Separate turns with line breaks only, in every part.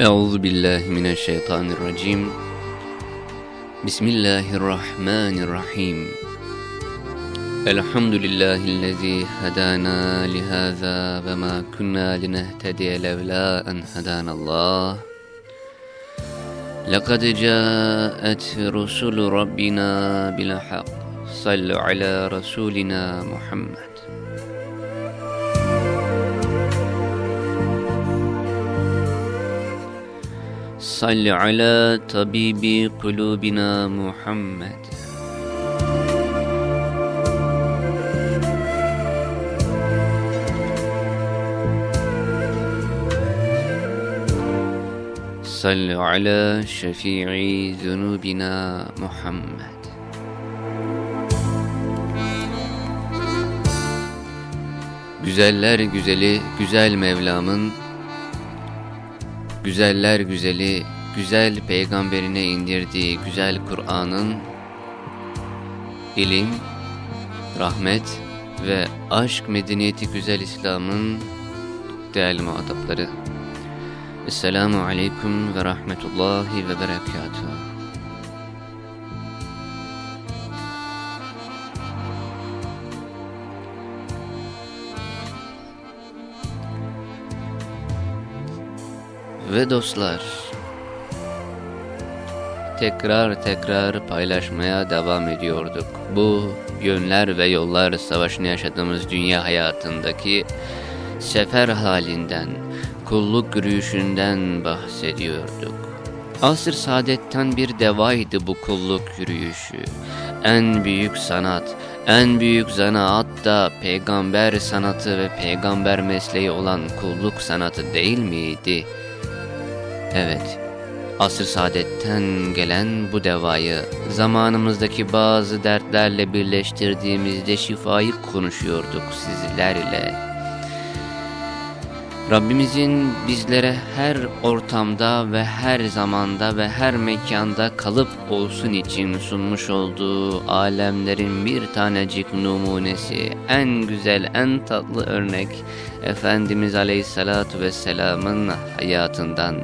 Euzu billahi mineşşeytanirracim. Bismillahirrahmanirrahim. Elhamdülillahi'llezî hedana lihâzâ ve mâ kunnâ linehtediye levlâ en hedanallah. لقد جاءت رسل ربنا بالحق صلوا على رسولنا محمد صل على طبيب قلوبنا محمد صل على شفيع ذنوبنا محمد Güzeller güzeli güzel Mevlam'ın Güzeller güzeli güzel peygamberine indirdiği güzel Kur'an'ın ilim, rahmet ve aşk medeniyeti güzel İslam'ın değerli muhatapları. Esselamu Aleyküm ve Rahmetullahi ve Berekatuhu. Ve dostlar, tekrar tekrar paylaşmaya devam ediyorduk. Bu yönler ve yollar savaşını yaşadığımız dünya hayatındaki sefer halinden, kulluk yürüyüşünden bahsediyorduk. Asır saadetten bir devaydı bu kulluk yürüyüşü. En büyük sanat, en büyük zanaat da peygamber sanatı ve peygamber mesleği olan kulluk sanatı değil miydi? Evet, asr saadetten gelen bu devayı zamanımızdaki bazı dertlerle birleştirdiğimizde şifayı konuşuyorduk sizlerle. Rabbimizin bizlere her ortamda ve her zamanda ve her mekanda kalıp olsun için sunmuş olduğu alemlerin bir tanecik numunesi, en güzel, en tatlı örnek Efendimiz Aleyhisselatü Vesselam'ın hayatından,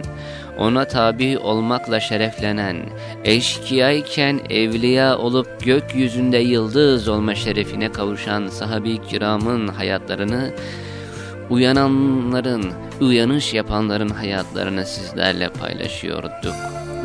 ona tabi olmakla şereflenen, eşkıyayken evliya olup gökyüzünde yıldız olma şerefine kavuşan sahabi kiramın hayatlarını, uyananların, uyanış yapanların hayatlarını sizlerle paylaşıyorduk.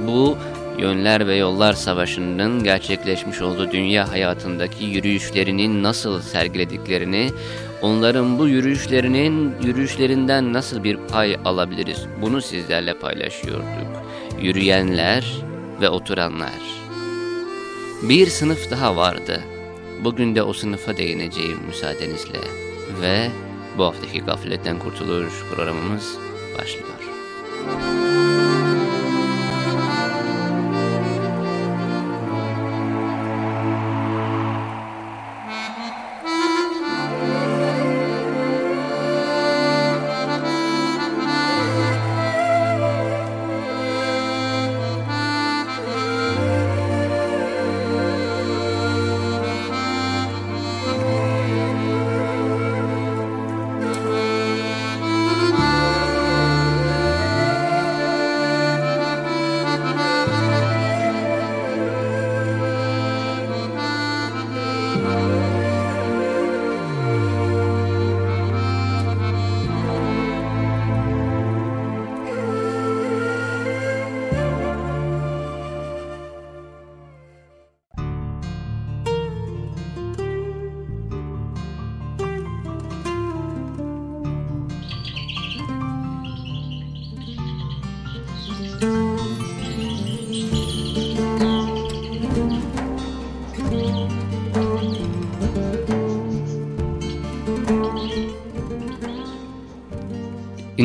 Bu Yönler ve Yollar Savaşı'nın gerçekleşmiş olduğu dünya hayatındaki yürüyüşlerinin nasıl sergilediklerini, onların bu yürüyüşlerinin yürüyüşlerinden nasıl bir pay alabiliriz bunu sizlerle paylaşıyorduk. Yürüyenler ve oturanlar. Bir sınıf daha vardı. Bugün de o sınıfa değineceğim müsaadenizle ve bu haftaki Gafletten Kurtuluş programımız başlıyor.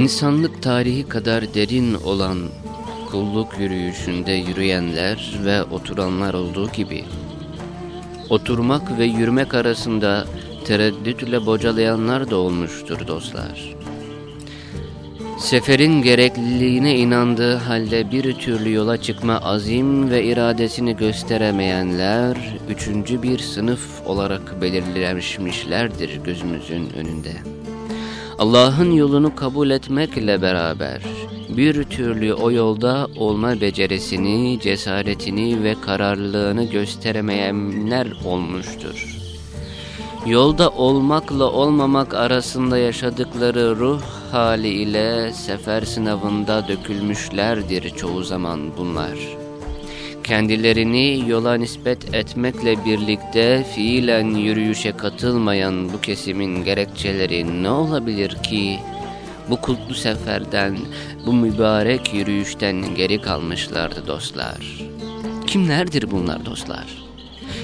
İnsanlık tarihi kadar derin olan kulluk yürüyüşünde yürüyenler ve oturanlar olduğu gibi, oturmak ve yürümek arasında tereddütle bocalayanlar da olmuştur dostlar. Seferin gerekliliğine inandığı halde bir türlü yola çıkma azim ve iradesini gösteremeyenler, üçüncü bir sınıf olarak belirlenmişlerdir gözümüzün önünde. Allah'ın yolunu kabul etmekle beraber bir türlü o yolda olma becerisini, cesaretini ve kararlılığını gösteremeyenler olmuştur. Yolda olmakla olmamak arasında yaşadıkları ruh hali ile sefer sınavında dökülmüşlerdir çoğu zaman bunlar.'' Kendilerini yola nispet etmekle birlikte fiilen yürüyüşe katılmayan bu kesimin gerekçeleri ne olabilir ki? Bu kutlu seferden, bu mübarek yürüyüşten geri kalmışlardı dostlar. Kimlerdir bunlar dostlar?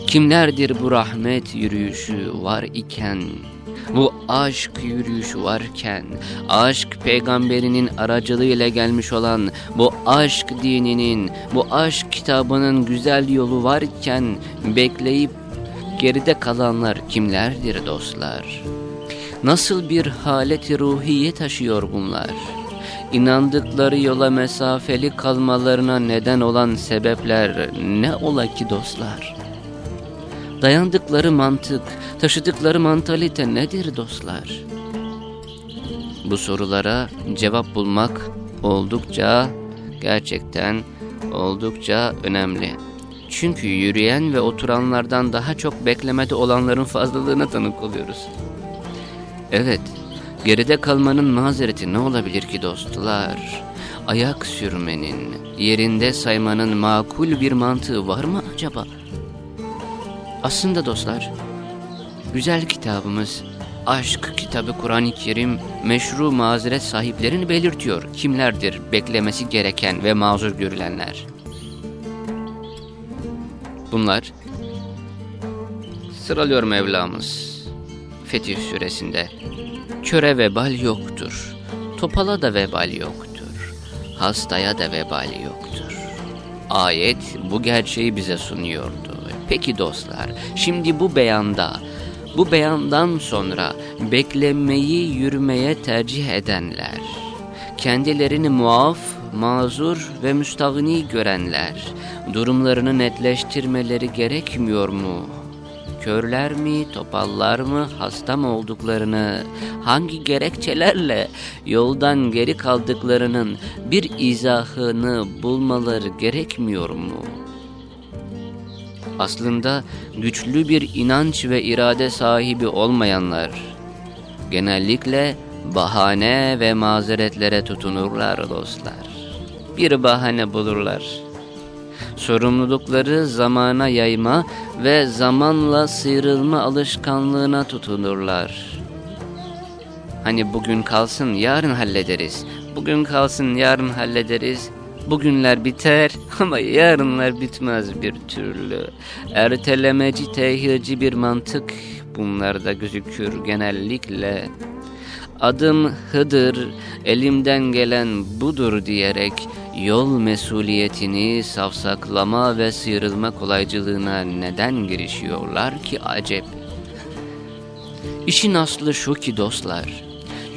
Kimlerdir bu rahmet yürüyüşü var iken bu aşk yürüyüşü varken, aşk peygamberinin aracılığıyla gelmiş olan bu aşk dininin, bu aşk kitabının güzel yolu varken bekleyip geride kalanlar kimlerdir dostlar? Nasıl bir haleti ruhiye taşıyor bunlar? İnandıkları yola mesafeli kalmalarına neden olan sebepler ne ola ki dostlar? Dayandıkları mantık, taşıdıkları mantalite nedir dostlar? Bu sorulara cevap bulmak oldukça, gerçekten oldukça önemli. Çünkü yürüyen ve oturanlardan daha çok beklemede olanların fazlalığına tanık oluyoruz. Evet, geride kalmanın mazereti ne olabilir ki dostlar? Ayak sürmenin, yerinde saymanın makul bir mantığı var mı acaba? Aslında dostlar, güzel kitabımız Aşk kitabı Kur'an-ı Kerim meşru mazeret sahiplerini belirtiyor. Kimlerdir beklemesi gereken ve mazur görülenler? Bunlar sıralıyor Mevlamız Fetih suresinde. Köre vebal yoktur. Topala da vebal yoktur. Hastaya da vebal yoktur. Ayet bu gerçeği bize sunuyordu. Peki dostlar, şimdi bu beyanda, bu beyandan sonra beklemeyi yürümeye tercih edenler, kendilerini muaf, mazur ve müstahni görenler, durumlarını netleştirmeleri gerekmiyor mu? Körler mi, topallar mı, hasta mı olduklarını, hangi gerekçelerle yoldan geri kaldıklarının bir izahını bulmaları gerekmiyor mu?'' Aslında güçlü bir inanç ve irade sahibi olmayanlar genellikle bahane ve mazeretlere tutunurlar dostlar. Bir bahane bulurlar. Sorumlulukları zamana yayma ve zamanla sıyrılma alışkanlığına tutunurlar. Hani bugün kalsın yarın hallederiz. Bugün kalsın yarın hallederiz Bugünler biter ama yarınlar bitmez bir türlü. Ertelemeci, tehirci bir mantık bunlarda gözükür genellikle. Adım Hıdır, elimden gelen budur diyerek yol mesuliyetini safsaklama ve sıyrılma kolaycılığına neden girişiyorlar ki acep? İşin aslı şu ki dostlar,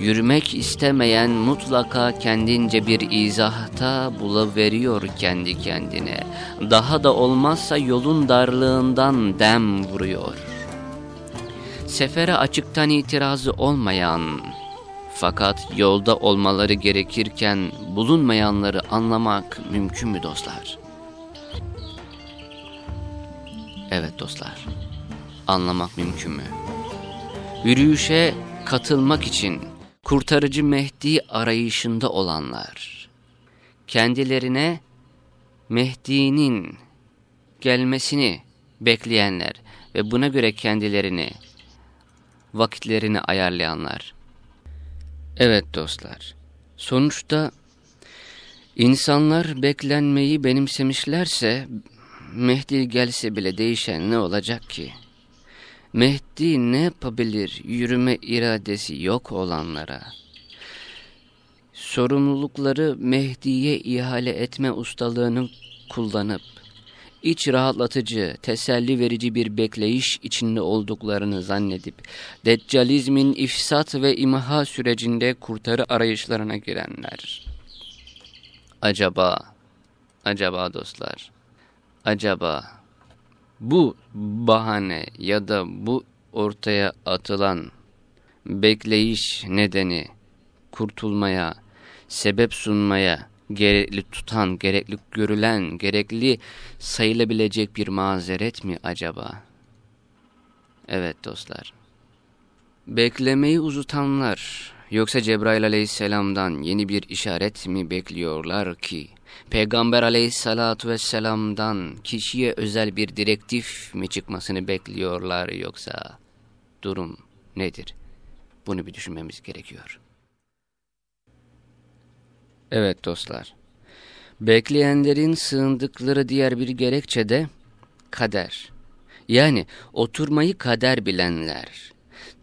Yürümek istemeyen mutlaka kendince bir izahta buluveriyor kendi kendine. Daha da olmazsa yolun darlığından dem vuruyor. Sefere açıktan itirazı olmayan fakat yolda olmaları gerekirken bulunmayanları anlamak mümkün mü dostlar? Evet dostlar, anlamak mümkün mü? Yürüyüşe katılmak için kurtarıcı Mehdi arayışında olanlar, kendilerine Mehdi'nin gelmesini bekleyenler ve buna göre kendilerini, vakitlerini ayarlayanlar. Evet dostlar, sonuçta insanlar beklenmeyi benimsemişlerse, Mehdi gelse bile değişen ne olacak ki? Mehdi ne yapabilir yürüme iradesi yok olanlara? Sorumlulukları Mehdi'ye ihale etme ustalığını kullanıp, iç rahatlatıcı, teselli verici bir bekleyiş içinde olduklarını zannedip, Deccalizmin ifsat ve imha sürecinde kurtarı arayışlarına girenler. Acaba, acaba dostlar, acaba bu bahane ya da bu ortaya atılan bekleyiş nedeni kurtulmaya, sebep sunmaya gerekli tutan, gerekli görülen, gerekli sayılabilecek bir mazeret mi acaba? Evet dostlar. Beklemeyi uzutanlar yoksa Cebrail aleyhisselamdan yeni bir işaret mi bekliyorlar ki? Peygamber aleyhissalatu vesselamdan kişiye özel bir direktif mi çıkmasını bekliyorlar yoksa durum nedir? Bunu bir düşünmemiz gerekiyor. Evet dostlar. Bekleyenlerin sığındıkları diğer bir gerekçe de kader. Yani oturmayı kader bilenler,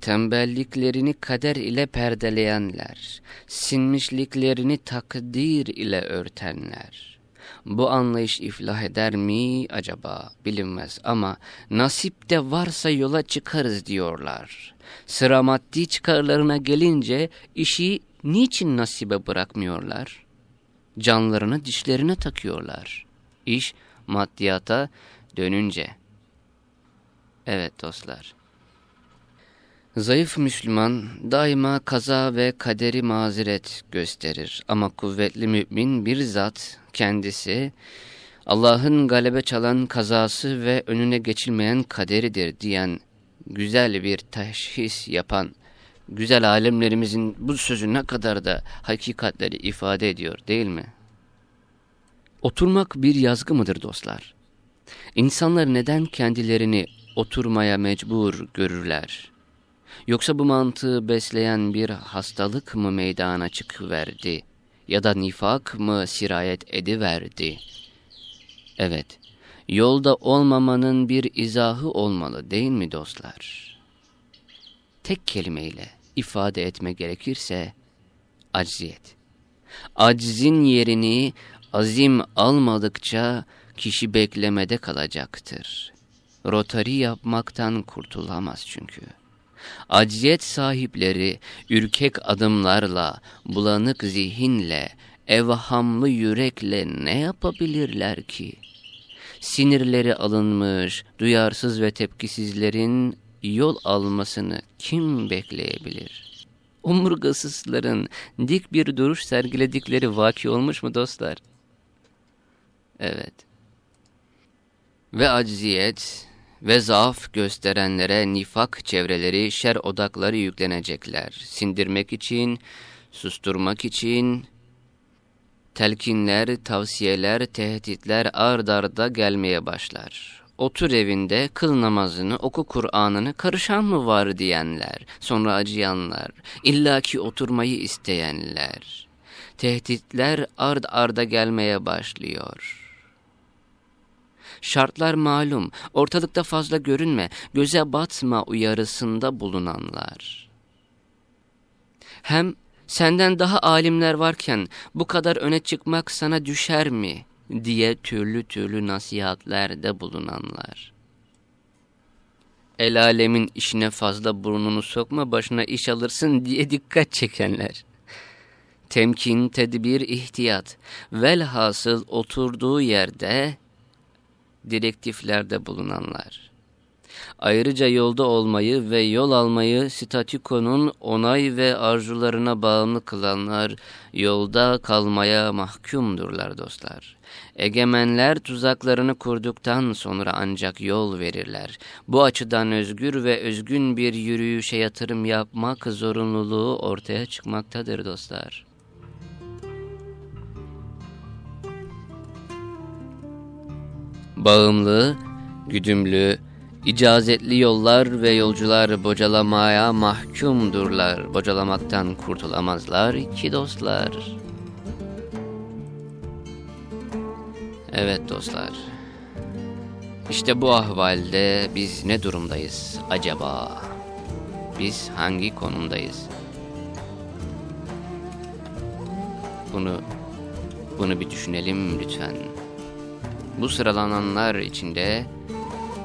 tembelliklerini kader ile perdeleyenler, sinmişliklerini takdir ile örtenler. Bu anlayış iflah eder mi acaba bilinmez ama nasip de varsa yola çıkarız diyorlar. Sıra maddi çıkarlarına gelince işi niçin nasibe bırakmıyorlar? Canlarını dişlerine takıyorlar. İş maddiyata dönünce. Evet dostlar. Zayıf Müslüman daima kaza ve kaderi mazeret gösterir ama kuvvetli mümin bir zat kendisi Allah'ın galebe çalan kazası ve önüne geçilmeyen kaderidir diyen güzel bir teşhis yapan güzel alemlerimizin bu sözü ne kadar da hakikatleri ifade ediyor değil mi? Oturmak bir yazgı mıdır dostlar? İnsanlar neden kendilerini oturmaya mecbur görürler? Yoksa bu mantığı besleyen bir hastalık mı meydana çıkıverdi? Ya da nifak mı sirayet ediverdi? Evet, yolda olmamanın bir izahı olmalı değil mi dostlar? Tek kelimeyle ifade etme gerekirse acziyet. Aczin yerini azim almadıkça kişi beklemede kalacaktır. Rotari yapmaktan kurtulamaz çünkü. Acziyet sahipleri ürkek adımlarla, bulanık zihinle, evhamlı yürekle ne yapabilirler ki? Sinirleri alınmış, duyarsız ve tepkisizlerin yol almasını kim bekleyebilir? Omurgasızların dik bir duruş sergiledikleri vaki olmuş mu dostlar? Evet. Ve acziyet ve zaaf gösterenlere nifak çevreleri, şer odakları yüklenecekler. Sindirmek için, susturmak için, telkinler, tavsiyeler, tehditler ard arda gelmeye başlar. Otur evinde, kıl namazını, oku Kur'an'ını, karışan mı var diyenler, sonra acıyanlar, illaki oturmayı isteyenler. Tehditler ard arda gelmeye başlıyor.'' Şartlar malum, ortalıkta fazla görünme, göze batma uyarısında bulunanlar. Hem senden daha alimler varken bu kadar öne çıkmak sana düşer mi diye türlü türlü nasihatlerde bulunanlar. El alemin işine fazla burnunu sokma başına iş alırsın diye dikkat çekenler. Temkin, tedbir, ihtiyat, velhasıl oturduğu yerde direktiflerde bulunanlar. Ayrıca yolda olmayı ve yol almayı statükonun onay ve arzularına bağımlı kılanlar yolda kalmaya mahkumdurlar dostlar. Egemenler tuzaklarını kurduktan sonra ancak yol verirler. Bu açıdan özgür ve özgün bir yürüyüşe yatırım yapmak zorunluluğu ortaya çıkmaktadır dostlar. Bağımlı, güdümlü, icazetli yollar ve yolcular bocalamaya mahkumdurlar. Bocalamaktan kurtulamazlar ki dostlar. Evet dostlar. İşte bu ahvalde biz ne durumdayız acaba? Biz hangi konumdayız? Bunu bunu bir düşünelim lütfen. Bu sıralananlar içinde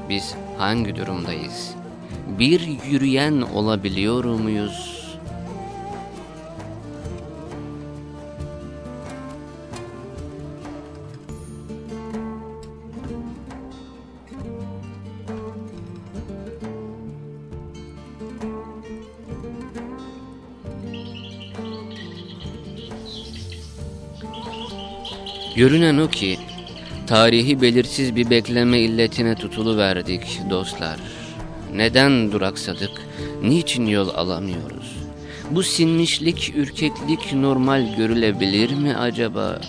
biz hangi durumdayız? Bir yürüyen olabiliyor muyuz? Görünen o ki tarihi belirsiz bir bekleme illetine tutulu verdik dostlar. Neden duraksadık? Niçin yol alamıyoruz? Bu sinmişlik, ürkeklik normal görülebilir mi acaba?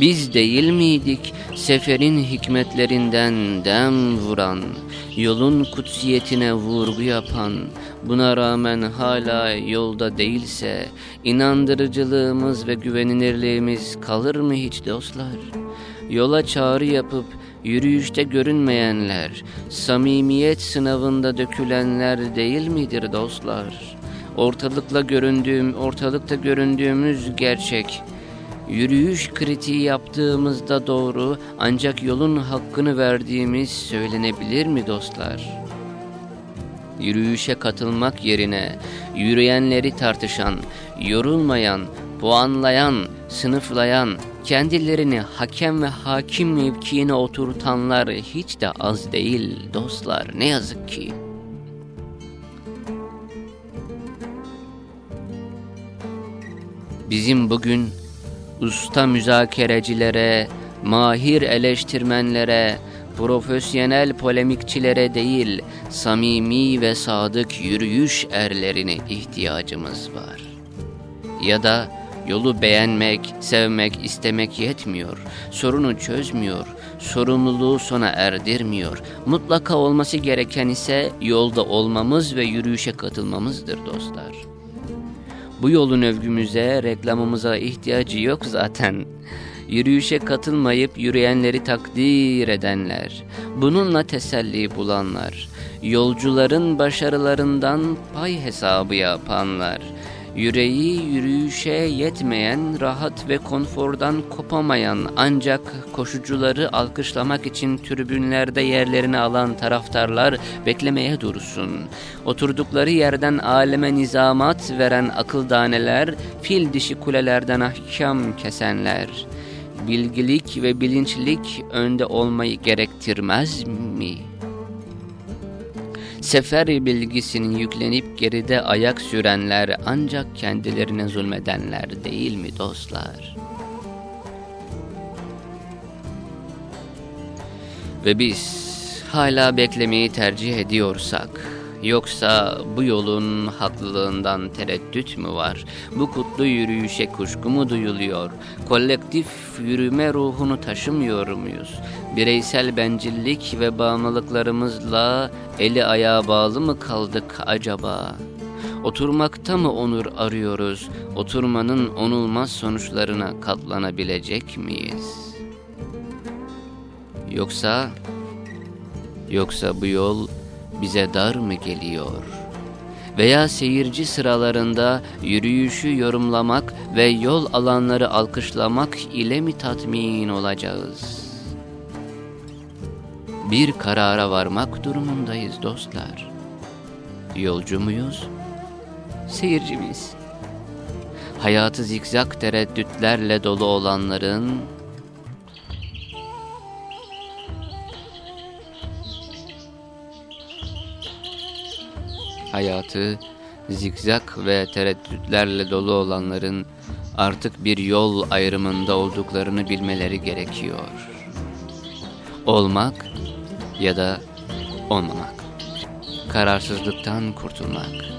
Biz değil miydik seferin hikmetlerinden dem vuran, yolun kutsiyetine vurgu yapan, buna rağmen hala yolda değilse inandırıcılığımız ve güvenilirliğimiz kalır mı hiç dostlar? Yola çağrı yapıp yürüyüşte görünmeyenler, samimiyet sınavında dökülenler değil midir dostlar? Ortalıkla göründüğüm, ortalıkta göründüğümüz gerçek, Yürüyüş kritiği yaptığımızda doğru ancak yolun hakkını verdiğimiz söylenebilir mi dostlar? Yürüyüşe katılmak yerine yürüyenleri tartışan, yorulmayan, puanlayan, sınıflayan, kendilerini hakem ve hakim mevkiine oturtanlar hiç de az değil dostlar ne yazık ki. Bizim bugün usta müzakerecilere, mahir eleştirmenlere, profesyonel polemikçilere değil, samimi ve sadık yürüyüş erlerine ihtiyacımız var. Ya da yolu beğenmek, sevmek, istemek yetmiyor, sorunu çözmüyor, sorumluluğu sona erdirmiyor. Mutlaka olması gereken ise yolda olmamız ve yürüyüşe katılmamızdır dostlar.'' Bu yolun övgümüze, reklamımıza ihtiyacı yok zaten. Yürüyüşe katılmayıp yürüyenleri takdir edenler, bununla teselli bulanlar, yolcuların başarılarından pay hesabı yapanlar, Yüreği yürüyüşe yetmeyen, rahat ve konfordan kopamayan ancak koşucuları alkışlamak için tribünlerde yerlerini alan taraftarlar beklemeye dursun. Oturdukları yerden aleme nizamat veren akıldaneler, fil dişi kulelerden ahkam kesenler. Bilgilik ve bilinçlik önde olmayı gerektirmez mi?'' Sefer bilgisini yüklenip geride ayak sürenler ancak kendilerine zulmedenler değil mi dostlar? Ve biz hala beklemeyi tercih ediyorsak Yoksa bu yolun haklılığından tereddüt mü var? Bu kutlu yürüyüşe kuşku mu duyuluyor? Kolektif yürüme ruhunu taşımıyor muyuz? Bireysel bencillik ve bağımlılıklarımızla eli ayağa bağlı mı kaldık acaba? Oturmakta mı onur arıyoruz? Oturmanın onulmaz sonuçlarına katlanabilecek miyiz? Yoksa yoksa bu yol bize dar mı geliyor? Veya seyirci sıralarında yürüyüşü yorumlamak ve yol alanları alkışlamak ile mi tatmin olacağız? Bir karara varmak durumundayız dostlar. Yolcu muyuz? Seyirci miyiz? Hayatı zikzak tereddütlerle dolu olanların hayatı zikzak ve tereddütlerle dolu olanların artık bir yol ayrımında olduklarını bilmeleri gerekiyor. Olmak ya da olmamak. Kararsızlıktan kurtulmak.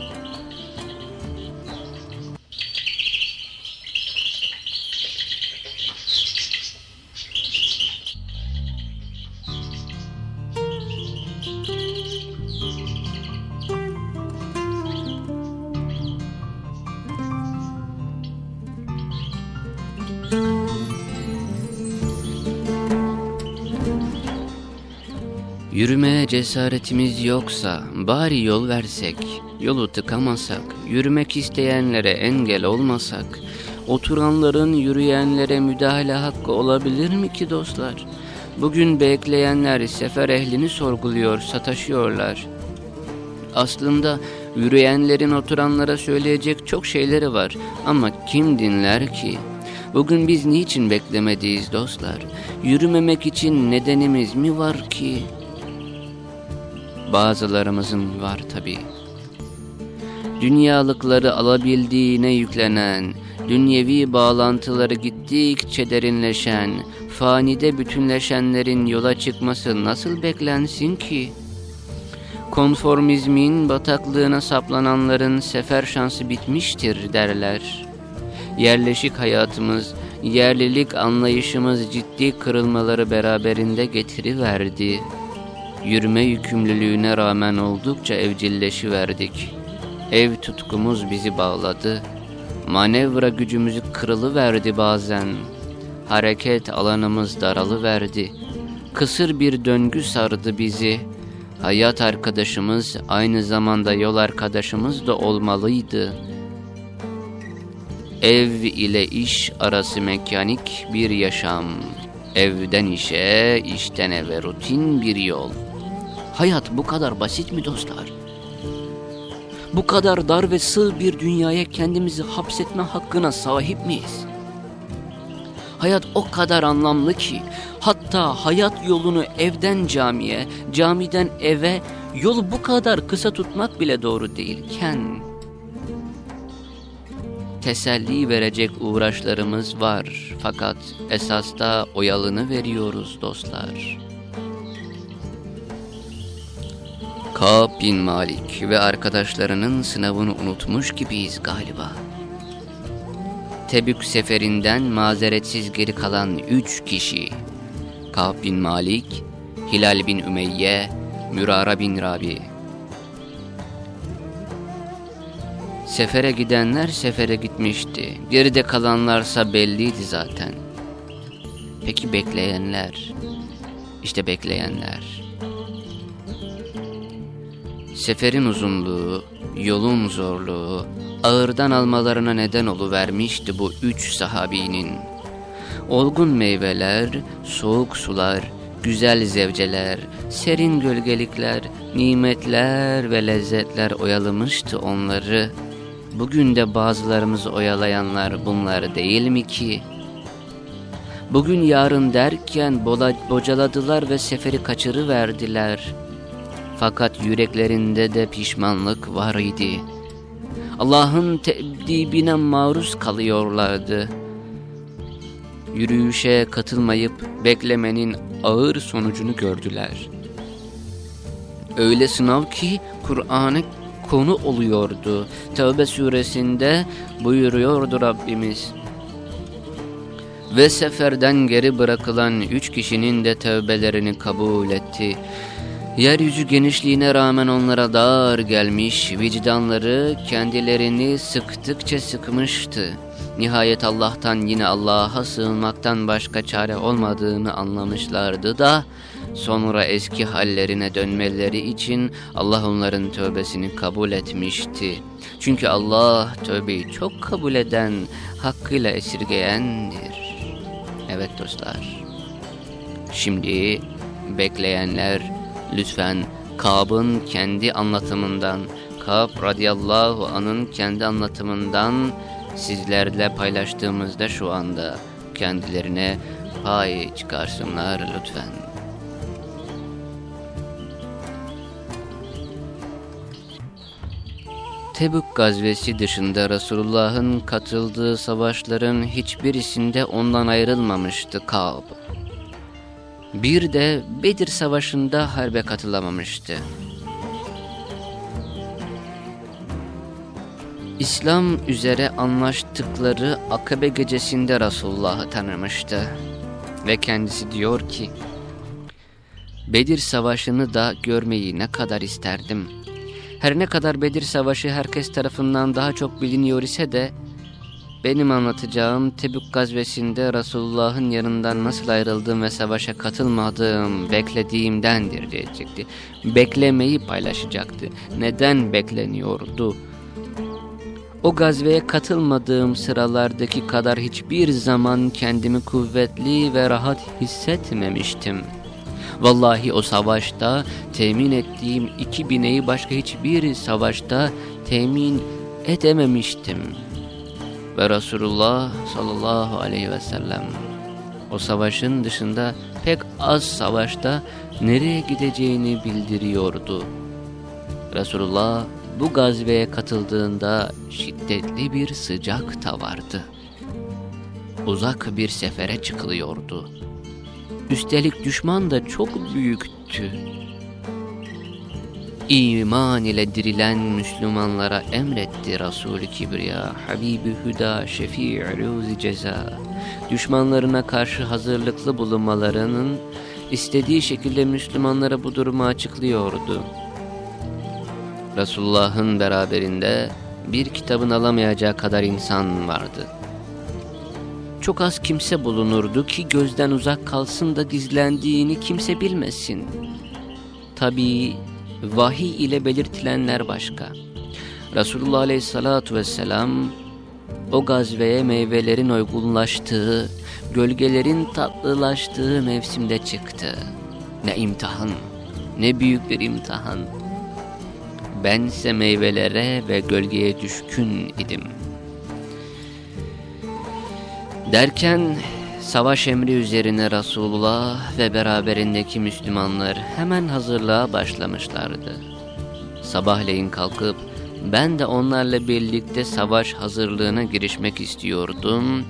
Cesaretimiz yoksa bari yol versek, yolu tıkamasak, yürümek isteyenlere engel olmasak, oturanların yürüyenlere müdahale hakkı olabilir mi ki dostlar? Bugün bekleyenler sefer ehlini sorguluyor, sataşıyorlar. Aslında yürüyenlerin oturanlara söyleyecek çok şeyleri var ama kim dinler ki? Bugün biz niçin beklemediyiz dostlar? Yürümemek için nedenimiz mi var ki?'' Bazılarımızın var tabi. Dünyalıkları alabildiğine yüklenen, dünyevi bağlantıları gittikçe derinleşen, fanide bütünleşenlerin yola çıkması nasıl beklensin ki? Konformizmin bataklığına saplananların sefer şansı bitmiştir derler. Yerleşik hayatımız, yerlilik anlayışımız ciddi kırılmaları beraberinde getiriverdi. Yürüme yükümlülüğüne rağmen oldukça evcilleşiverdik. Ev tutkumuz bizi bağladı. Manevra gücümüzü kırılıverdi bazen. Hareket alanımız daralıverdi. Kısır bir döngü sardı bizi. Hayat arkadaşımız aynı zamanda yol arkadaşımız da olmalıydı. Ev ile iş arası mekanik bir yaşam. Evden işe, işten eve rutin bir yol. Hayat bu kadar basit mi dostlar? Bu kadar dar ve sığ bir dünyaya kendimizi hapsetme hakkına sahip miyiz? Hayat o kadar anlamlı ki hatta hayat yolunu evden camiye, camiden eve yolu bu kadar kısa tutmak bile doğru değilken teselli verecek uğraşlarımız var fakat esasta oyalını veriyoruz dostlar. Ka'b bin Malik ve arkadaşlarının sınavını unutmuş gibiyiz galiba. Tebük seferinden mazeretsiz geri kalan üç kişi. Ka'b bin Malik, Hilal bin Ümeyye, Mürara bin Rabi. Sefere gidenler sefere gitmişti. Geride kalanlarsa belliydi zaten. Peki bekleyenler? İşte bekleyenler. Seferin uzunluğu, yolun zorluğu, ağırdan almalarına neden oluvermişti bu üç sahabinin. Olgun meyveler, soğuk sular, güzel zevceler, serin gölgelikler, nimetler ve lezzetler oyalamıştı onları. Bugün de bazılarımızı oyalayanlar bunlar değil mi ki? Bugün yarın derken bocaladılar ve seferi kaçırıverdiler.'' Fakat yüreklerinde de pişmanlık var idi. Allah'ın tedibine maruz kalıyorlardı. Yürüyüşe katılmayıp beklemenin ağır sonucunu gördüler. Öyle sınav ki Kur'an'a konu oluyordu. Tevbe suresinde buyuruyordu Rabbimiz. Ve seferden geri bırakılan üç kişinin de tevbelerini kabul etti. Yeryüzü genişliğine rağmen onlara dar gelmiş, vicdanları kendilerini sıktıkça sıkmıştı. Nihayet Allah'tan yine Allah'a sığınmaktan başka çare olmadığını anlamışlardı da sonra eski hallerine dönmeleri için Allah onların tövbesini kabul etmişti. Çünkü Allah tövbeyi çok kabul eden, hakkıyla esirgeyendir. Evet dostlar. Şimdi bekleyenler Lütfen Kab'ın kendi anlatımından, Kab radıyallahu anın kendi anlatımından sizlerle paylaştığımızda şu anda kendilerine pay çıkarsınlar lütfen. Tebük gazvesi dışında Resulullah'ın katıldığı savaşların hiçbirisinde ondan ayrılmamıştı Kab. Bir de Bedir Savaşı'nda harbe katılamamıştı. İslam üzere anlaştıkları Akabe gecesinde Resulullah'ı tanımıştı. Ve kendisi diyor ki, Bedir Savaşı'nı da görmeyi ne kadar isterdim. Her ne kadar Bedir Savaşı herkes tarafından daha çok biliniyor ise de, benim anlatacağım Tebük gazvesinde Resulullah'ın yanından nasıl ayrıldığım ve savaşa katılmadığım beklediğimdendir diyecekti. Beklemeyi paylaşacaktı. Neden bekleniyordu? O gazveye katılmadığım sıralardaki kadar hiçbir zaman kendimi kuvvetli ve rahat hissetmemiştim. Vallahi o savaşta temin ettiğim iki bineyi başka hiçbir savaşta temin edememiştim.'' Ve Resulullah sallallahu aleyhi ve sellem o savaşın dışında pek az savaşta nereye gideceğini bildiriyordu. Resulullah bu gazveye katıldığında şiddetli bir sıcak da vardı. Uzak bir sefere çıkılıyordu. Üstelik düşman da çok büyüktü. İman ile dirilen Müslümanlara emretti Resul-i Kibriya, Habibi Hüda, Şefii Ruzi Ceza. Düşmanlarına karşı hazırlıklı bulunmalarının istediği şekilde Müslümanlara bu durumu açıklıyordu. Resulullah'ın beraberinde bir kitabın alamayacağı kadar insan vardı. Çok az kimse bulunurdu ki gözden uzak kalsın da gizlendiğini kimse bilmesin. Tabii vahiy ile belirtilenler başka. Resulullah Aleyhisselatü Vesselam o gazveye meyvelerin uygunlaştığı, gölgelerin tatlılaştığı mevsimde çıktı. Ne imtihan, ne büyük bir imtihan. Bense meyvelere ve gölgeye düşkün idim. Derken savaş emri üzerine Resulullah ve beraberindeki Müslümanlar hemen hazırlığa başlamışlardı. Sabahleyin kalkıp ben de onlarla birlikte savaş hazırlığına girişmek istiyordum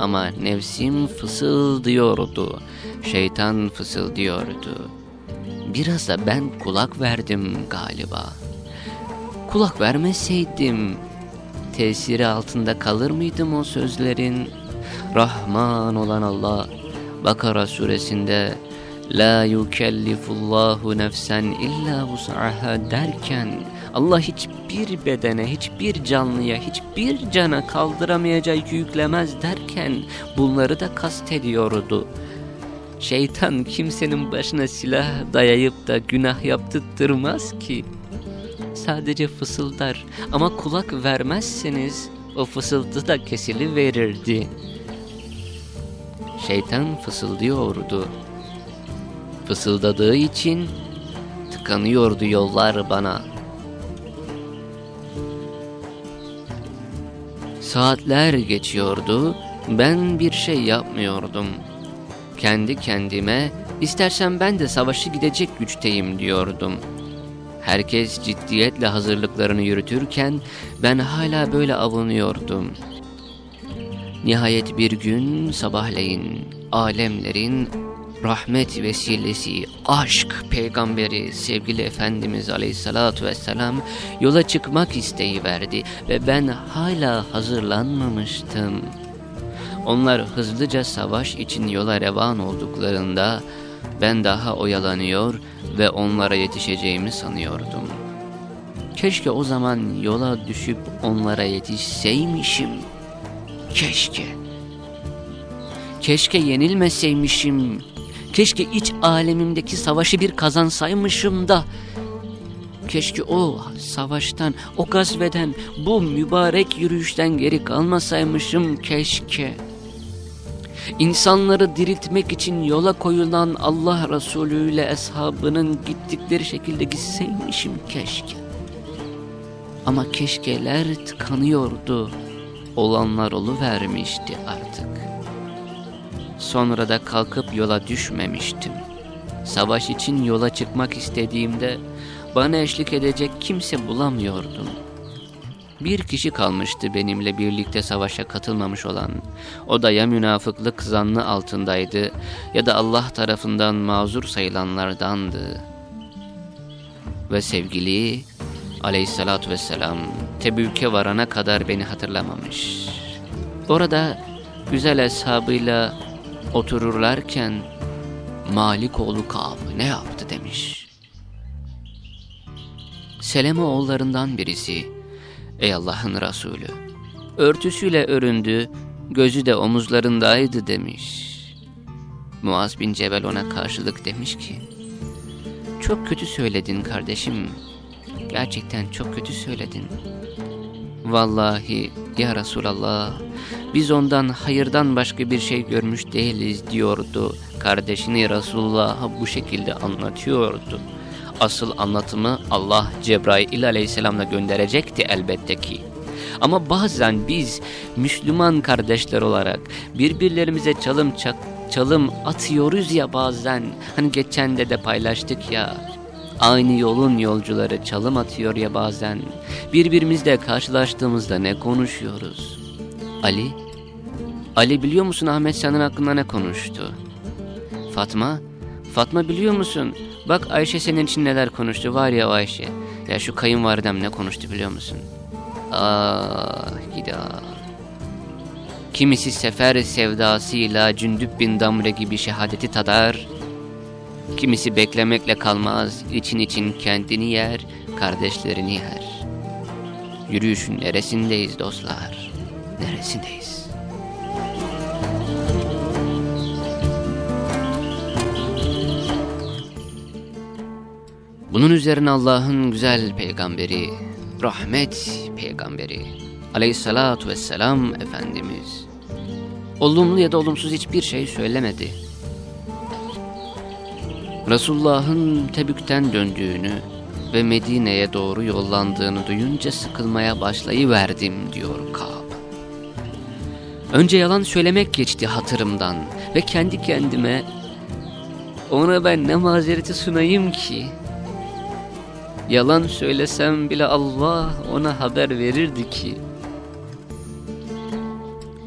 ama nefsim fısıldıyordu, şeytan fısıldıyordu. Biraz da ben kulak verdim galiba. Kulak vermeseydim tesiri altında kalır mıydım o sözlerin? Rahman olan Allah Bakara suresinde La yukellifullahu nefsen illa vus'aha derken Allah hiçbir bedene, hiçbir canlıya, hiçbir cana kaldıramayacağı yüklemez derken bunları da kastediyordu. Şeytan kimsenin başına silah dayayıp da günah yaptırtmaz ki. Sadece fısıldar ama kulak vermezseniz o fısıltı da kesili verirdi. Şeytan fısıldıyordu. Fısıldadığı için tıkanıyordu yollar bana. Saatler geçiyordu, ben bir şey yapmıyordum. Kendi kendime, istersen ben de savaşı gidecek güçteyim diyordum. Herkes ciddiyetle hazırlıklarını yürütürken ben hala böyle avunuyordum. Nihayet bir gün sabahleyin alemlerin rahmet vesilesi, aşk peygamberi sevgili Efendimiz Aleyhisselatü Vesselam yola çıkmak isteği verdi ve ben hala hazırlanmamıştım. Onlar hızlıca savaş için yola revan olduklarında ben daha oyalanıyor ve onlara yetişeceğimi sanıyordum. Keşke o zaman yola düşüp onlara yetişseymişim. Keşke. Keşke yenilmeseymişim. Keşke iç alemimdeki savaşı bir kazansaymışım da. Keşke o savaştan, o gazveden, bu mübarek yürüyüşten geri kalmasaymışım keşke. İnsanları diriltmek için yola koyulan Allah Resulü ile eshabının gittikleri şekilde gitseymişim keşke. Ama keşkeler tıkanıyordu. Olanlar vermişti artık. Sonra da kalkıp yola düşmemiştim. Savaş için yola çıkmak istediğimde bana eşlik edecek kimse bulamıyordum. Bir kişi kalmıştı benimle birlikte savaşa katılmamış olan. O da ya münafıklık zannı altındaydı ya da Allah tarafından mazur sayılanlardandı. Ve sevgili aleyhissalatü vesselam Tebük'e varana kadar beni hatırlamamış. Orada güzel eshabıyla otururlarken Malik oğlu Kab ne yaptı demiş. Seleme oğullarından birisi Ey Allah'ın Resulü örtüsüyle öründü gözü de omuzlarındaydı demiş. Muaz bin Cebel ona karşılık demiş ki çok kötü söyledin kardeşim gerçekten çok kötü söyledin. Vallahi ya Resulallah biz ondan hayırdan başka bir şey görmüş değiliz diyordu. Kardeşini Resulullah'a bu şekilde anlatıyordu. Asıl anlatımı Allah Cebrail aleyhisselamla gönderecekti elbette ki. Ama bazen biz Müslüman kardeşler olarak birbirlerimize çalım çak, çalım atıyoruz ya bazen. Hani geçen de de paylaştık ya. Aynı yolun yolcuları çalım atıyor ya bazen. Birbirimizle karşılaştığımızda ne konuşuyoruz? Ali? Ali biliyor musun Ahmet senin hakkında ne konuştu? Fatma, Fatma biliyor musun? Bak Ayşe senin için neler konuştu var ya Ayşe. Ya şu kayınvalidem ne konuştu biliyor musun? Ah gida. Kimisi sefer sevdasıyla Cündüb bin Damre gibi şehadeti tadar. Kimisi beklemekle kalmaz, için için kendini yer, kardeşlerini yer. Yürüyüşün neresindeyiz dostlar? Neresindeyiz? Bunun üzerine Allah'ın güzel peygamberi, rahmet peygamberi, aleyhissalatu vesselam Efendimiz, olumlu ya da olumsuz hiçbir şey söylemedi. Resulullah'ın Tebük'ten döndüğünü ve Medine'ye doğru yollandığını duyunca sıkılmaya başlayıverdim diyor Kab. Önce yalan söylemek geçti hatırımdan ve kendi kendime ona ben ne mazereti sunayım ki? Yalan söylesem bile Allah ona haber verirdi ki.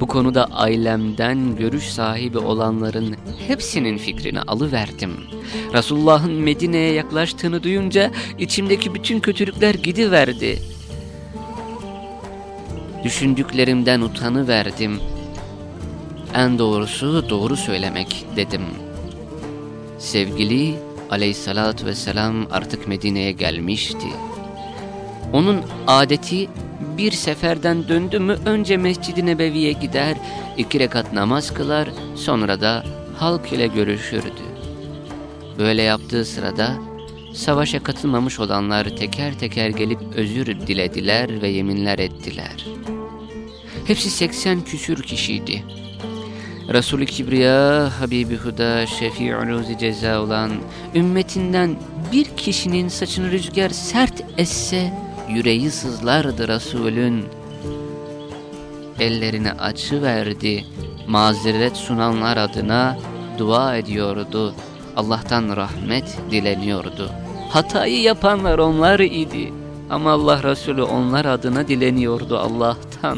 Bu konuda ailemden görüş sahibi olanların hepsinin fikrini alıverdim. Resulullah'ın Medine'ye yaklaştığını duyunca içimdeki bütün kötülükler gidiverdi. Düşündüklerimden utanıverdim. En doğrusu doğru söylemek dedim. Sevgili aleyhissalatü vesselam artık Medine'ye gelmişti. Onun adeti bir seferden döndü mü önce Mescid-i Nebevi'ye gider, iki rekat namaz kılar, sonra da halk ile görüşürdü. Böyle yaptığı sırada savaşa katılmamış olanlar teker teker gelip özür dilediler ve yeminler ettiler. Hepsi 80 küsür kişiydi. Resul-i Kibriya, Habibi Huda, Şefii ceza olan ümmetinden bir kişinin saçını rüzgar sert esse yüreği sızlardı Resulün. Ellerini açıverdi, mazeret sunanlar adına dua ediyordu. Allah'tan rahmet dileniyordu. Hatayı yapanlar onlar idi. Ama Allah Resulü onlar adına dileniyordu Allah'tan.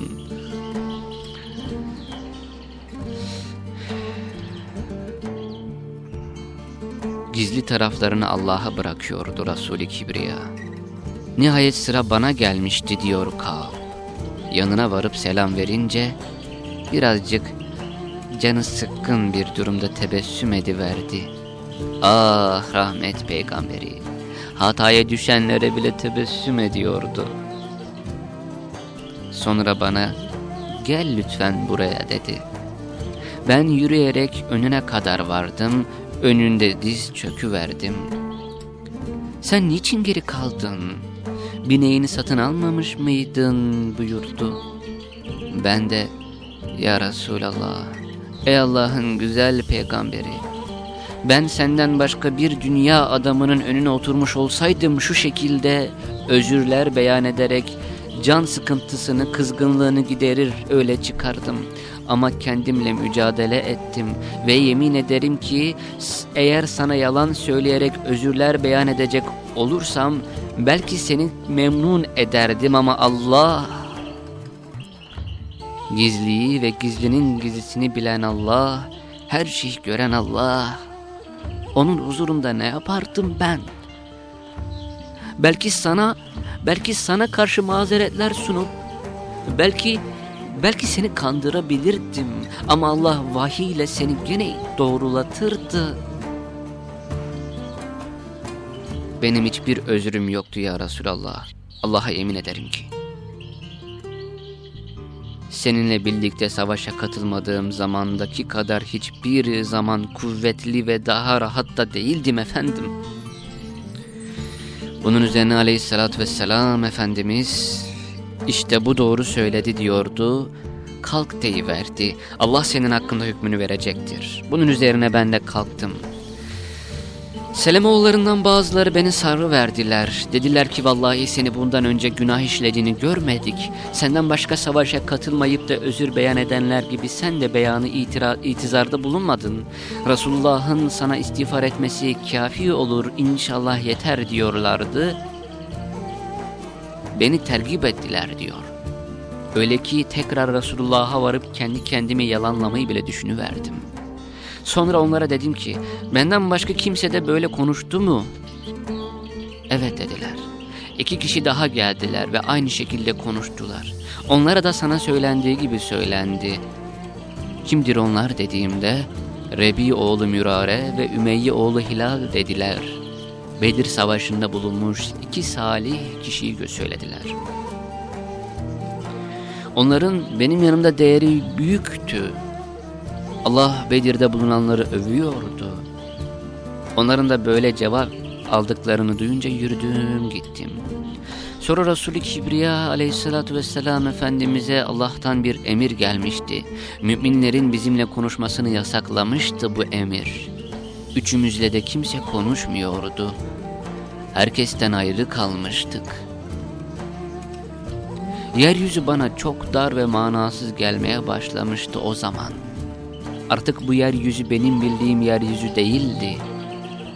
Gizli taraflarını Allah'a bırakıyordu Resul-i Kibriya. Nihayet sıra bana gelmişti diyor Kaab. Yanına varıp selam verince birazcık canı sıkkın bir durumda tebessüm ediverdi. Ah rahmet peygamberi, hataya düşenlere bile tebessüm ediyordu. Sonra bana gel lütfen buraya dedi. Ben yürüyerek önüne kadar vardım, önünde diz çöküverdim. Sen niçin geri kaldın? Bineğini satın almamış mıydın buyurdu. Ben de ya Resulallah ey Allah'ın güzel peygamberi ben senden başka bir dünya adamının önüne oturmuş olsaydım şu şekilde özürler beyan ederek can sıkıntısını, kızgınlığını giderir öyle çıkardım. Ama kendimle mücadele ettim ve yemin ederim ki eğer sana yalan söyleyerek özürler beyan edecek olursam belki seni memnun ederdim ama Allah gizliyi ve gizlinin gizlisini bilen Allah, her şeyi gören Allah. Onun huzurunda ne yapardım ben? Belki sana, belki sana karşı mazeretler sunup, belki belki seni kandırabilirdim ama Allah vahiy ile seni gene doğrulatırdı. Benim hiçbir özrüm yoktu ya Resulallah. Allah'a yemin ederim ki. Seninle birlikte savaşa katılmadığım zamandaki kadar hiçbir zaman kuvvetli ve daha rahat da değildim efendim. Bunun üzerine aleyhissalatü vesselam Efendimiz işte bu doğru söyledi diyordu. Kalk deyiverdi. Allah senin hakkında hükmünü verecektir. Bunun üzerine ben de kalktım. Selemoğullarından bazıları beni sarı verdiler. Dediler ki vallahi seni bundan önce günah işlediğini görmedik. Senden başka savaşa katılmayıp da özür beyan edenler gibi sen de beyanı itira, itizarda bulunmadın. Resulullah'ın sana istiğfar etmesi kafi olur inşallah yeter diyorlardı. Beni tergip ettiler diyor. Öyle ki tekrar Resulullah'a varıp kendi kendimi yalanlamayı bile düşünüverdim. Sonra onlara dedim ki benden başka kimse de böyle konuştu mu? Evet dediler. İki kişi daha geldiler ve aynı şekilde konuştular. Onlara da sana söylendiği gibi söylendi. Kimdir onlar dediğimde Rebi oğlu Mürare ve Ümeyye oğlu Hilal dediler. Bedir savaşında bulunmuş iki salih kişiyi söylediler. Onların benim yanımda değeri büyüktü. Allah Bedir'de bulunanları övüyordu. Onların da böyle cevap aldıklarını duyunca yürüdüm gittim. Sonra Resulü Kibriya aleyhissalatü vesselam Efendimiz'e Allah'tan bir emir gelmişti. Müminlerin bizimle konuşmasını yasaklamıştı bu emir. Üçümüzle de kimse konuşmuyordu. Herkesten ayrı kalmıştık. Yeryüzü bana çok dar ve manasız gelmeye başlamıştı o zaman. Artık bu yeryüzü benim bildiğim yeryüzü değildi.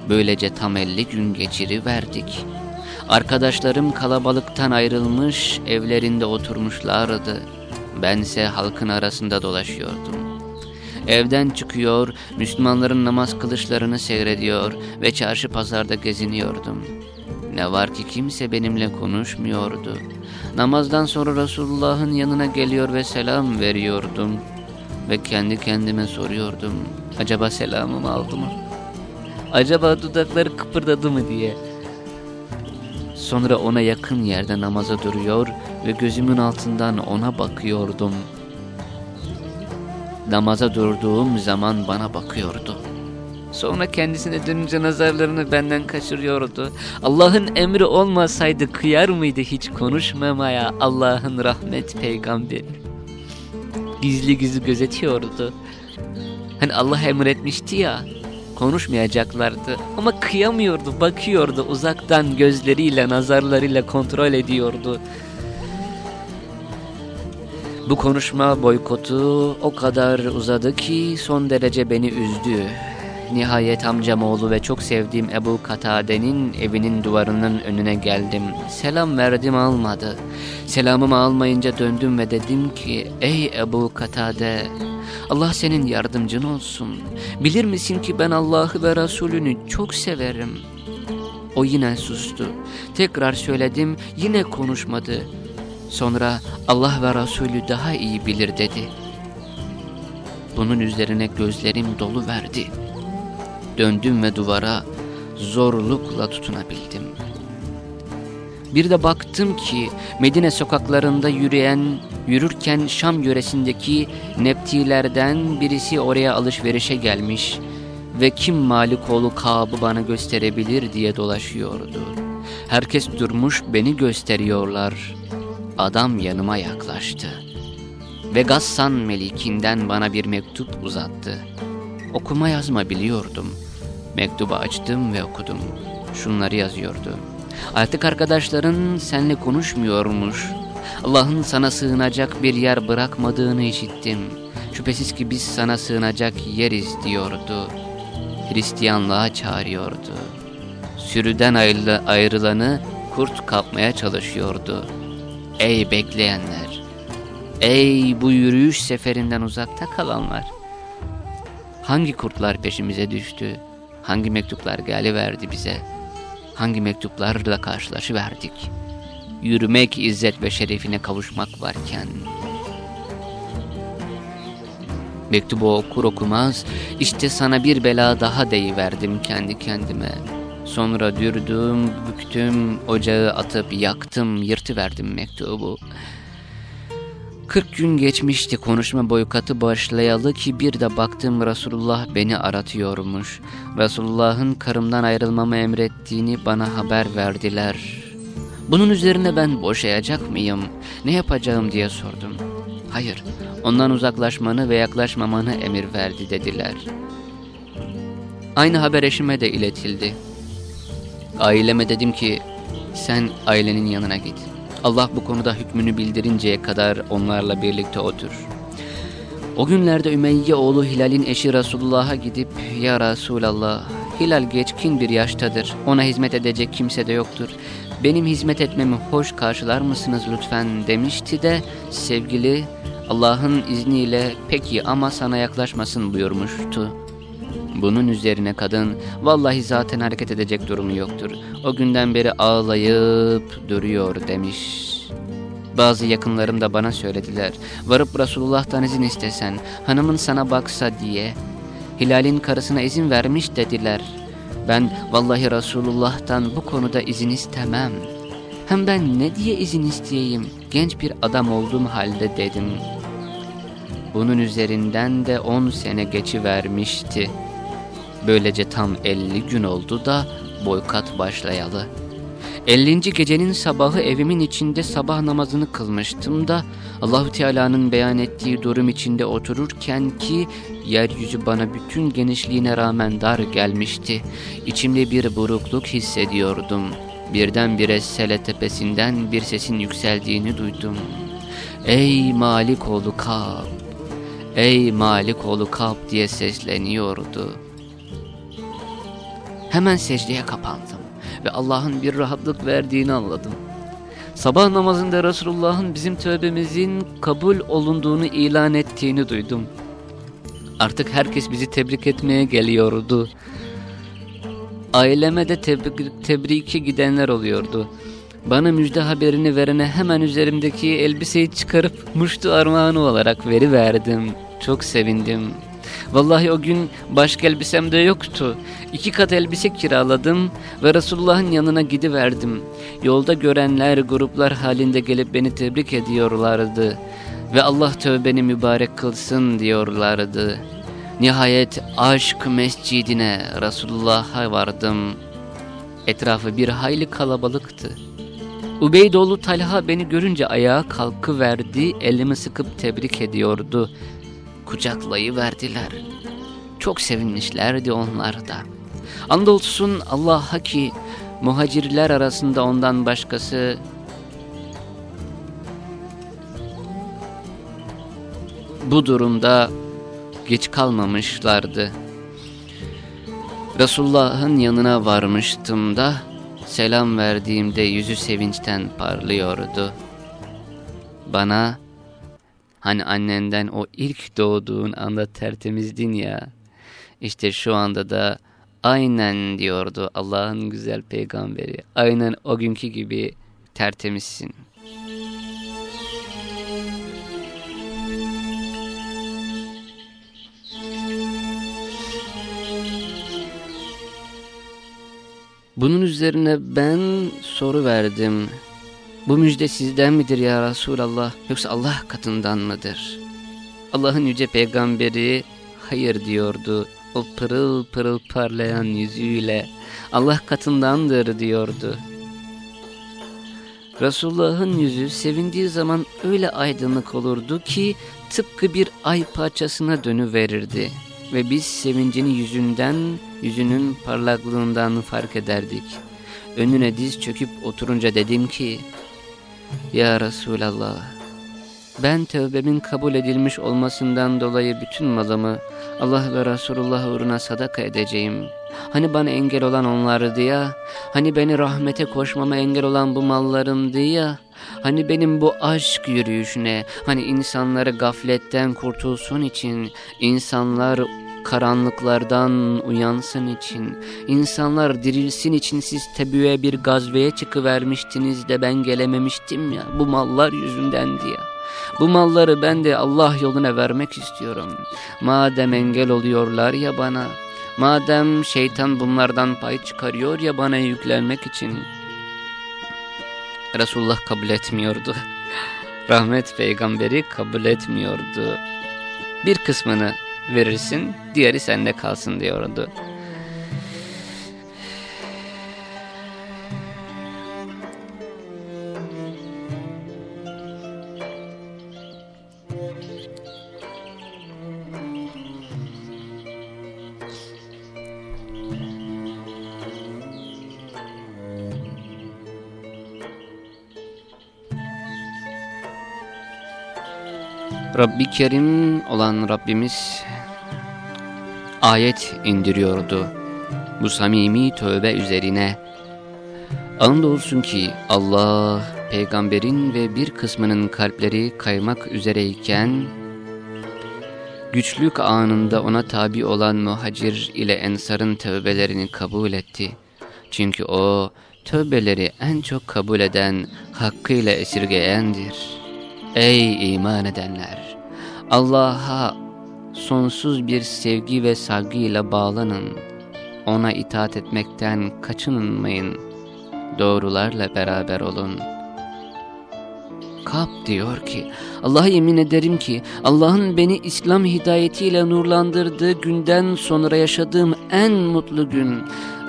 Böylece tam elli gün geçiriverdik. Arkadaşlarım kalabalıktan ayrılmış evlerinde oturmuşlardı. Bense halkın arasında dolaşıyordum. Evden çıkıyor, Müslümanların namaz kılışlarını seyrediyor ve çarşı pazarda geziniyordum. Ne var ki kimse benimle konuşmuyordu. Namazdan sonra Resulullah'ın yanına geliyor ve selam veriyordum. Ve kendi kendime soruyordum. Acaba selamımı aldı mı? Acaba dudakları kıpırdadı mı diye. Sonra ona yakın yerde namaza duruyor ve gözümün altından ona bakıyordum. Namaza durduğum zaman bana bakıyordu. Sonra kendisine dönünce nazarlarını benden kaçırıyordu. Allah'ın emri olmasaydı kıyar mıydı hiç konuşmamaya Allah'ın rahmet peygamberi? Gizli gizli gözetiyordu. Hani Allah emretmişti ya konuşmayacaklardı ama kıyamıyordu, bakıyordu uzaktan gözleriyle, nazarlarıyla kontrol ediyordu. Bu konuşma boykotu o kadar uzadı ki son derece beni üzdü. Nihayet amcam oğlu ve çok sevdiğim Ebu Katade'nin evinin duvarının önüne geldim. Selam verdim almadı. Selamımı almayınca döndüm ve dedim ki ey Ebu Katade Allah senin yardımcın olsun. Bilir misin ki ben Allah'ı ve Resulünü çok severim. O yine sustu. Tekrar söyledim yine konuşmadı. Sonra Allah ve Resulü daha iyi bilir dedi. Bunun üzerine gözlerim dolu verdi. Döndüm ve duvara zorlukla tutunabildim. Bir de baktım ki Medine sokaklarında yürüyen, yürürken Şam yöresindeki Neptilerden birisi oraya alışverişe gelmiş ve kim Malikoğlu Kaab'ı bana gösterebilir diye dolaşıyordu. Herkes durmuş beni gösteriyorlar. Adam yanıma yaklaştı ve Gassan Melikinden bana bir mektup uzattı. Okuma yazma biliyordum. Mektubu açtım ve okudum. Şunları yazıyordu. Artık arkadaşların seninle konuşmuyormuş. Allah'ın sana sığınacak bir yer bırakmadığını işittim. Şüphesiz ki biz sana sığınacak yeriz diyordu. Hristiyanlığa çağırıyordu. Sürüden ayrılanı kurt kapmaya çalışıyordu. Ey bekleyenler! Ey bu yürüyüş seferinden uzakta kalanlar! Hangi kurtlar peşimize düştü? Hangi mektuplar verdi bize? Hangi mektuplarla karşılaşıverdik? Yürümek, izzet ve şerefine kavuşmak varken... Mektubu okur okumaz, işte sana bir bela daha deyiverdim kendi kendime. Sonra dürdüm, büktüm, ocağı atıp yaktım, yırtıverdim mektubu. Kırk gün geçmişti konuşma boykatı başlayalı ki bir de baktım Resulullah beni aratıyormuş. Resulullah'ın karımdan ayrılmamı emrettiğini bana haber verdiler. Bunun üzerine ben boşayacak mıyım, ne yapacağım diye sordum. Hayır, ondan uzaklaşmanı ve yaklaşmamanı emir verdi dediler. Aynı haber eşime de iletildi. Aileme dedim ki sen ailenin yanına git. Allah bu konuda hükmünü bildirinceye kadar onlarla birlikte otur. O günlerde Ümeyye oğlu Hilal'in eşi Resulullah'a gidip Ya Resulallah Hilal geçkin bir yaştadır. Ona hizmet edecek kimse de yoktur. Benim hizmet etmemi hoş karşılar mısınız lütfen demişti de sevgili Allah'ın izniyle peki ama sana yaklaşmasın buyurmuştu. Bunun üzerine kadın vallahi zaten hareket edecek durumu yoktur. O günden beri ağlayıp duruyor demiş. Bazı yakınlarım da bana söylediler. Varıp Resulullah'tan izin istesen, hanımın sana baksa diye. Hilal'in karısına izin vermiş dediler. Ben vallahi Resulullah'tan bu konuda izin istemem. Hem ben ne diye izin isteyeyim? Genç bir adam olduğum halde dedim. Bunun üzerinden de 10 sene geçivermişti. Böylece tam 50 gün oldu da boykot başlayalı. 50. gecenin sabahı evimin içinde sabah namazını kılmıştım da Allahu Teala'nın beyan ettiği durum içinde otururken ki yeryüzü bana bütün genişliğine rağmen dar gelmişti. İçimde bir burukluk hissediyordum. Birdenbire Sele tepesinden bir sesin yükseldiğini duydum. Ey Malik oğlu Kab! Ey Malik oğlu Kab diye sesleniyordu. Hemen secdeye kapandım ve Allah'ın bir rahatlık verdiğini anladım. Sabah namazında Resulullah'ın bizim tövbemizin kabul olunduğunu ilan ettiğini duydum. Artık herkes bizi tebrik etmeye geliyordu. Aileme de tebrik, tebriki gidenler oluyordu. Bana müjde haberini verene hemen üzerimdeki elbiseyi çıkarıp muştu armağanı olarak veri verdim. Çok sevindim. Vallahi o gün başka elbisem de yoktu. İki kat elbise kiraladım ve Resulullah'ın yanına gidiverdim. Yolda görenler gruplar halinde gelip beni tebrik ediyorlardı. Ve Allah tövbeni mübarek kılsın diyorlardı. Nihayet aşk mescidine Resulullah'a vardım. Etrafı bir hayli kalabalıktı. Ubeydoğlu Talha beni görünce ayağa kalkıverdi, elimi sıkıp tebrik ediyordu kucaklayıverdiler. Çok sevinmişlerdi onlar da. Andolsun Allah'a ki muhacirler arasında ondan başkası bu durumda geç kalmamışlardı. Resulullah'ın yanına varmıştım da selam verdiğimde yüzü sevinçten parlıyordu. Bana Hani annenden o ilk doğduğun anda tertemizdin ya. İşte şu anda da aynen diyordu Allah'ın güzel peygamberi. Aynen o günkü gibi tertemizsin. Bunun üzerine ben soru verdim. Bu müjde sizden midir ya Resulallah yoksa Allah katından mıdır? Allah'ın yüce peygamberi hayır diyordu o pırıl pırıl parlayan yüzüyle Allah katındandır diyordu. Resulullah'ın yüzü sevindiği zaman öyle aydınlık olurdu ki tıpkı bir ay parçasına dönüverirdi. Ve biz sevincini yüzünden, yüzünün parlaklığından fark ederdik. Önüne diz çöküp oturunca dedim ki, ya Resulallah, ben tövbemin kabul edilmiş olmasından dolayı bütün malımı Allah ve Resulullah uğruna sadaka edeceğim. Hani bana engel olan onlardı ya, hani beni rahmete koşmama engel olan bu mallarımdı ya, hani benim bu aşk yürüyüşüne, hani insanları gafletten kurtulsun için, insanlar karanlıklardan uyansın için, insanlar dirilsin için siz Tebü'ye bir gazveye çıkıvermiştiniz de ben gelememiştim ya bu mallar yüzünden diye. Bu malları ben de Allah yoluna vermek istiyorum. Madem engel oluyorlar ya bana, madem şeytan bunlardan pay çıkarıyor ya bana yüklenmek için. Resulullah kabul etmiyordu. Rahmet peygamberi kabul etmiyordu. Bir kısmını verirsin, diğeri sende kalsın diyordu. Rabbi Kerim olan Rabbimiz ayet indiriyordu. Bu samimi tövbe üzerine andolsun ki Allah peygamberin ve bir kısmının kalpleri kaymak üzereyken Güçlük anında ona tabi olan muhacir ile ensarın tövbelerini kabul etti. Çünkü o tövbeleri en çok kabul eden, hakkıyla esirgeyendir. Ey iman edenler! Allah'a sonsuz bir sevgi ve saygıyla bağlanın. Ona itaat etmekten kaçınmayın. Doğrularla beraber olun.'' Kap diyor ki, Allah'a yemin ederim ki Allah'ın beni İslam hidayetiyle nurlandırdığı günden sonra yaşadığım en mutlu gün,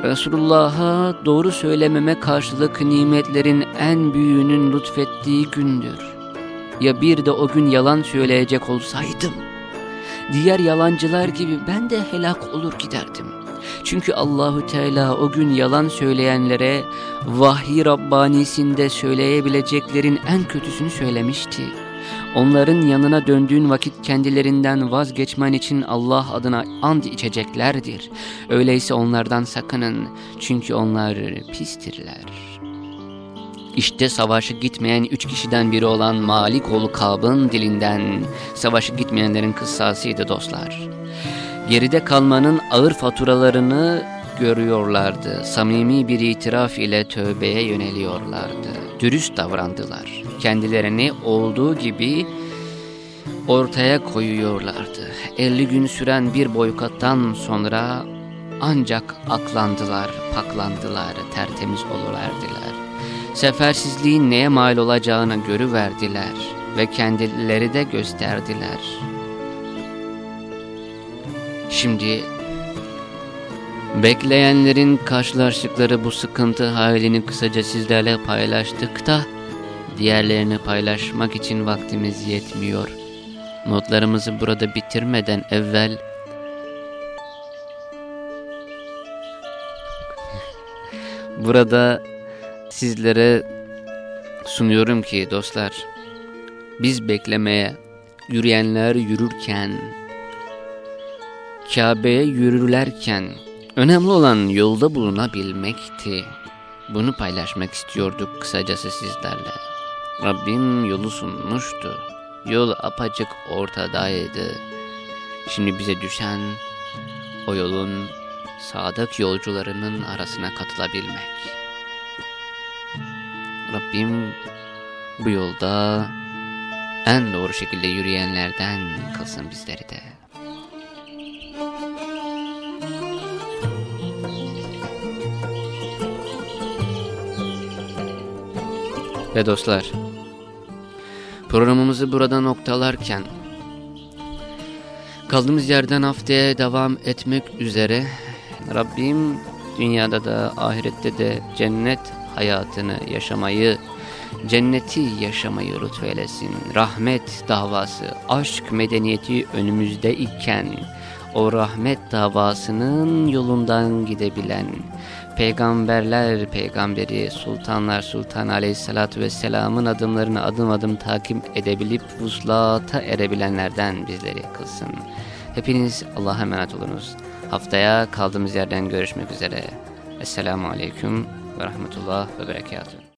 Resulullah'a doğru söylememe karşılık nimetlerin en büyüğünün lütfettiği gündür. Ya bir de o gün yalan söyleyecek olsaydım, diğer yalancılar gibi ben de helak olur giderdim.'' Çünkü Allahü Teala o gün yalan söyleyenlere vahiy Rabbanisinde söyleyebileceklerin en kötüsünü söylemişti. Onların yanına döndüğün vakit kendilerinden vazgeçmen için Allah adına and içeceklerdir. Öyleyse onlardan sakının çünkü onlar pistirler. İşte savaşı gitmeyen üç kişiden biri olan Malik oğlu Kab'ın dilinden savaşı gitmeyenlerin kıssasıydı dostlar. Geride kalmanın ağır faturalarını görüyorlardı. Samimi bir itiraf ile tövbeye yöneliyorlardı. Dürüst davrandılar. Kendilerini olduğu gibi ortaya koyuyorlardı. 50 gün süren bir boykottan sonra ancak aklandılar, paklandılar, tertemiz oluverdiler. Sefersizliğin neye mal olacağını görüverdiler ve kendileri de gösterdiler. Şimdi bekleyenlerin karşılaştıkları bu sıkıntı halini kısaca sizlerle paylaştık da diğerlerini paylaşmak için vaktimiz yetmiyor. Notlarımızı burada bitirmeden evvel burada sizlere sunuyorum ki dostlar biz beklemeye yürüyenler yürürken Kabe'ye yürürlerken önemli olan yolda bulunabilmekti. Bunu paylaşmak istiyorduk kısacası sizlerle. Rabbim yolu sunmuştu. Yol apacık ortadaydı. Şimdi bize düşen o yolun sadık yolcularının arasına katılabilmek. Rabbim bu yolda en doğru şekilde yürüyenlerden kılsın bizleri de. Ve dostlar, programımızı burada noktalarken kaldığımız yerden haftaya devam etmek üzere Rabbim dünyada da ahirette de cennet hayatını yaşamayı, cenneti yaşamayı lütfeylesin. Rahmet davası, aşk medeniyeti önümüzde iken o rahmet davasının yolundan gidebilen, peygamberler peygamberi Sultanlar Sultan Aleyhisselatü Vesselam'ın adımlarını adım adım takip edebilip vuslata erebilenlerden bizleri kılsın. Hepiniz Allah'a emanet olunuz. Haftaya kaldığımız yerden görüşmek üzere. Esselamu Aleyküm ve Rahmetullah ve Berekatuhu.